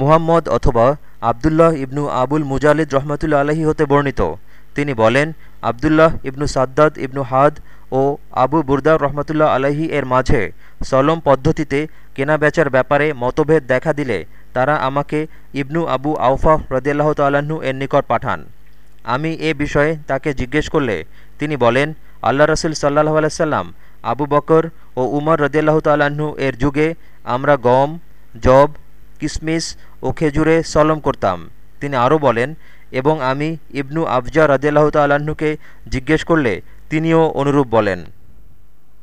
মুহাম্মদ অথবা আবদুল্লাহ ইবনু আবুল মুজালিদ রহমতুল্লা আলহী হতে বর্ণিত। তিনি বলেন, আবদুল্লাহ ইবনু সাদ্দাদ ইবনু হাদ ও আবু বুরদা রহমতুল্লাহ আলহী এর মাঝে সলম পদ্ধতিতে কেনাবেচার ব্যাপারে মতভেদ দেখা দিলে তারা আমাকে ইবনু আবু আউফা রদিয়াল্লাহ তাল্লাহ্ন এর নিকট পাঠান। আমি এ বিষয়ে তাকে জিজ্ঞেস করলে তিনি বলেন, আল্লাহ রসুল সাল্লাহ আলাইসাল্লাম আবু বকর ও উমর রদিয়াল্লাহ তাল্লাহ্ন এর যুগে আমরা গম, জব কিসমিস ও খেজুরে সলম করতাম। তিনি আরও বলেন, এবং আমি ইবনু আফজা রাজিয়াল্লাহ তাল্লাহ্নকে জিজ্ঞেস করলে তিনিও অনুরূপ বলেন।